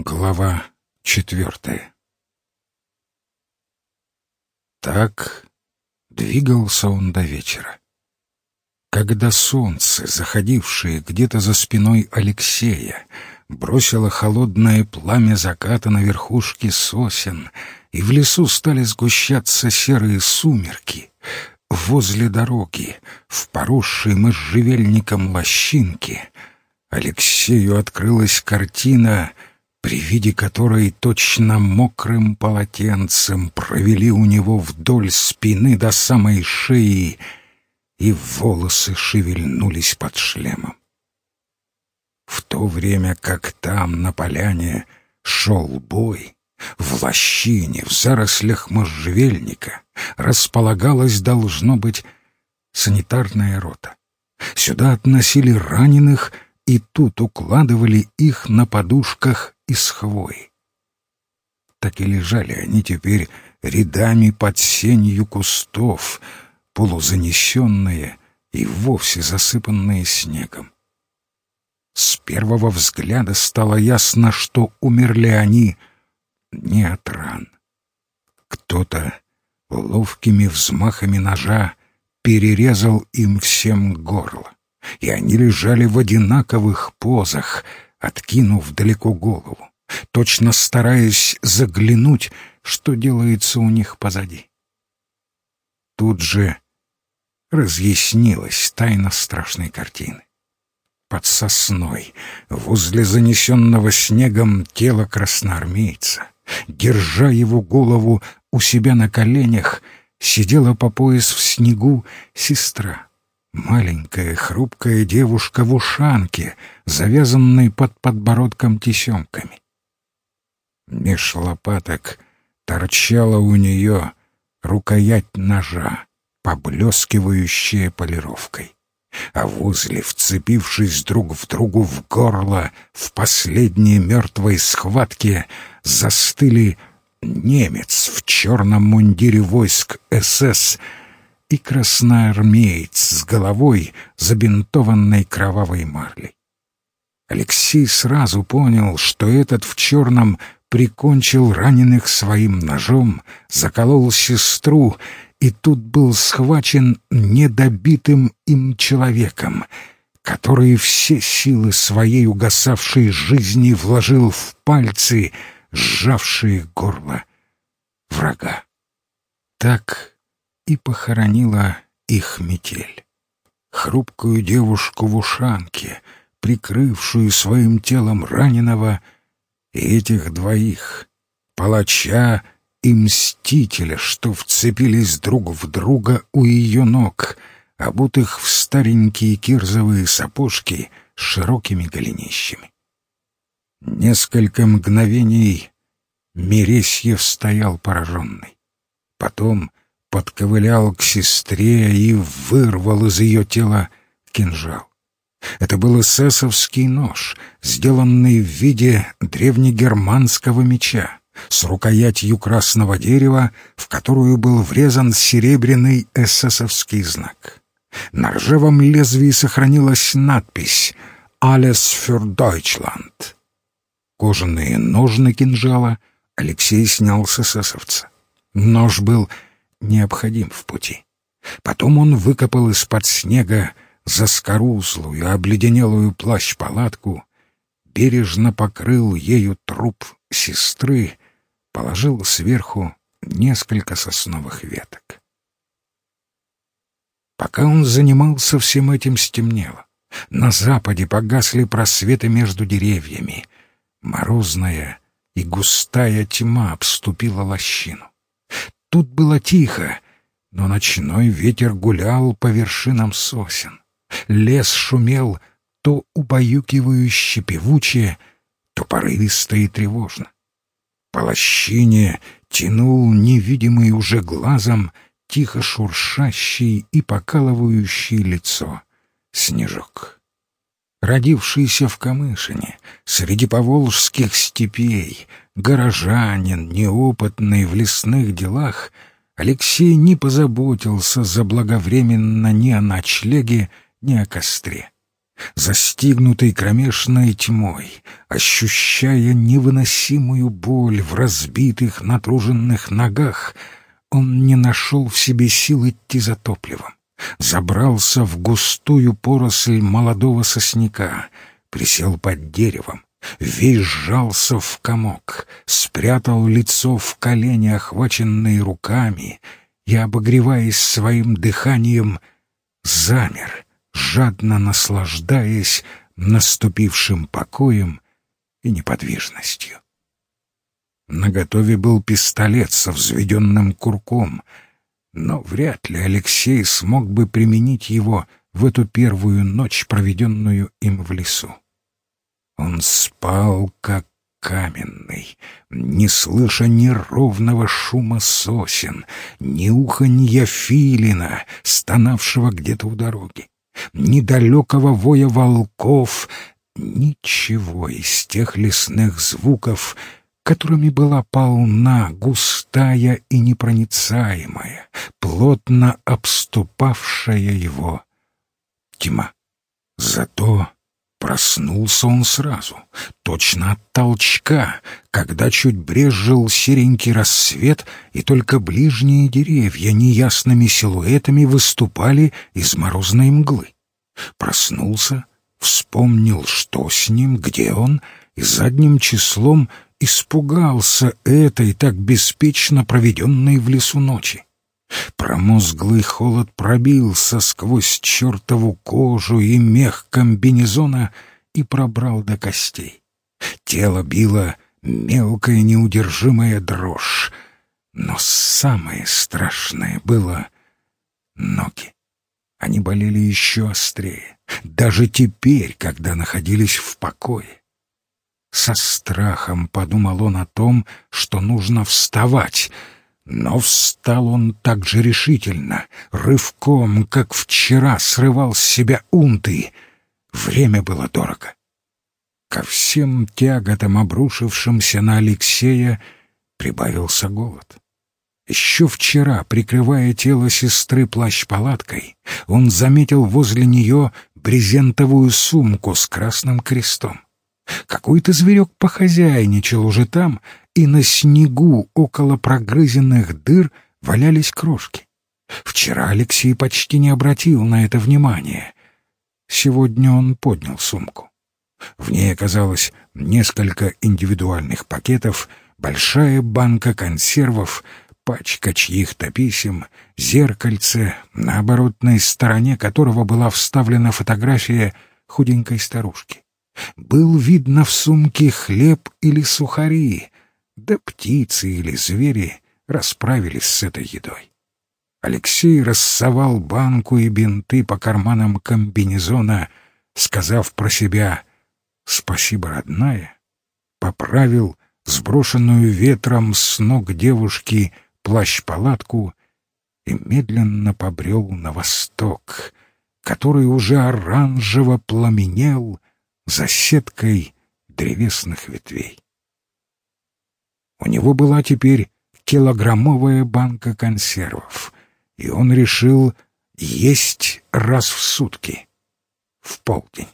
Глава четвертая Так двигался он до вечера. Когда солнце, заходившее где-то за спиной Алексея, бросило холодное пламя заката на верхушки сосен, и в лесу стали сгущаться серые сумерки, возле дороги, в поросшей можжевельником лощинке, Алексею открылась картина — при виде которой точно мокрым полотенцем провели у него вдоль спины до самой шеи, и волосы шевельнулись под шлемом. В то время как там, на поляне, шел бой, в лощине, в зарослях можжевельника располагалась, должно быть, санитарная рота. Сюда относили раненых и тут укладывали их на подушках из хвои. Так и лежали они теперь рядами под сенью кустов, полузанесенные и вовсе засыпанные снегом. С первого взгляда стало ясно, что умерли они не от ран. Кто-то ловкими взмахами ножа перерезал им всем горло, и они лежали в одинаковых позах — откинув далеко голову, точно стараясь заглянуть, что делается у них позади. Тут же разъяснилась тайна страшной картины. Под сосной, возле занесенного снегом тела красноармейца, держа его голову у себя на коленях, сидела по пояс в снегу сестра. Маленькая хрупкая девушка в ушанке, завязанной под подбородком тесемками. Меж лопаток торчала у нее рукоять ножа, поблескивающая полировкой. А возле, вцепившись друг в другу в горло, в последней мертвой схватке застыли немец в черном мундире войск СС — и красноармеец с головой, забинтованной кровавой марлей. Алексей сразу понял, что этот в черном прикончил раненых своим ножом, заколол сестру, и тут был схвачен недобитым им человеком, который все силы своей угасавшей жизни вложил в пальцы, сжавшие горло врага. Так и похоронила их метель. Хрупкую девушку в ушанке, прикрывшую своим телом раненого, и этих двоих, палача и мстителя, что вцепились друг в друга у ее ног, обутых в старенькие кирзовые сапожки с широкими голенищами. Несколько мгновений Мересьев стоял пораженный. Потом подковылял к сестре и вырвал из ее тела кинжал. Это был эсэсовский нож, сделанный в виде древнегерманского меча, с рукоятью красного дерева, в которую был врезан серебряный эсэсовский знак. На ржавом лезвии сохранилась надпись «Alles für Deutschland». Кожаные ножны кинжала Алексей снял с эсэсовца. Нож был необходим в пути. Потом он выкопал из-под снега заскорузлую, обледенелую плащ-палатку, бережно покрыл ею труп сестры, положил сверху несколько сосновых веток. Пока он занимался всем этим, стемнело. На западе погасли просветы между деревьями. Морозная и густая тьма обступила лощину. Тут было тихо, но ночной ветер гулял по вершинам сосен. Лес шумел то убаюкивающе певуче, то порывисто и тревожно. По лощине тянул невидимый уже глазом тихо шуршащий и покалывающий лицо снежок. Родившийся в Камышине, среди поволжских степей, горожанин, неопытный в лесных делах, Алексей не позаботился заблаговременно ни о ночлеге, ни о костре. застигнутый кромешной тьмой, ощущая невыносимую боль в разбитых, натруженных ногах, он не нашел в себе сил идти за топливом. Забрался в густую поросль молодого сосняка, присел под деревом, весь сжался в комок, спрятал лицо в колени, охваченные руками, и, обогреваясь своим дыханием, замер, жадно наслаждаясь наступившим покоем и неподвижностью. Наготове был пистолет со взведенным курком, но вряд ли Алексей смог бы применить его в эту первую ночь, проведенную им в лесу. Он спал, как каменный, не слыша ни ровного шума сосен, ни уханья филина, стонавшего где-то у дороги, ни далекого воя волков, ничего из тех лесных звуков, которыми была полна, густая и непроницаемая, плотно обступавшая его тьма. Зато Проснулся он сразу, точно от толчка, когда чуть брезжил серенький рассвет, и только ближние деревья неясными силуэтами выступали из морозной мглы. Проснулся, вспомнил, что с ним, где он, и задним числом испугался этой так беспечно проведенной в лесу ночи. Промозглый холод пробился сквозь чертову кожу и мех комбинезона и пробрал до костей. Тело било мелкая неудержимая дрожь, но самое страшное было ноги. Они болели еще острее, даже теперь, когда находились в покое. Со страхом подумал он о том, что нужно вставать — но встал он так же решительно, рывком, как вчера срывал с себя унты. Время было дорого. Ко всем тяготам, обрушившимся на Алексея, прибавился голод. Еще вчера, прикрывая тело сестры плащ-палаткой, он заметил возле нее брезентовую сумку с красным крестом. Какой-то зверек похозяйничал уже там, и на снегу около прогрызенных дыр валялись крошки. Вчера Алексей почти не обратил на это внимания. Сегодня он поднял сумку. В ней оказалось несколько индивидуальных пакетов, большая банка консервов, пачка чьих-то писем, зеркальце, на оборотной стороне которого была вставлена фотография худенькой старушки. Был видно в сумке хлеб или сухари, да птицы или звери расправились с этой едой. Алексей рассовал банку и бинты по карманам комбинезона, сказав про себя «Спасибо, родная», поправил сброшенную ветром с ног девушки плащ-палатку и медленно побрел на восток, который уже оранжево пламенел за сеткой древесных ветвей. У него была теперь килограммовая банка консервов, и он решил есть раз в сутки, в полдень.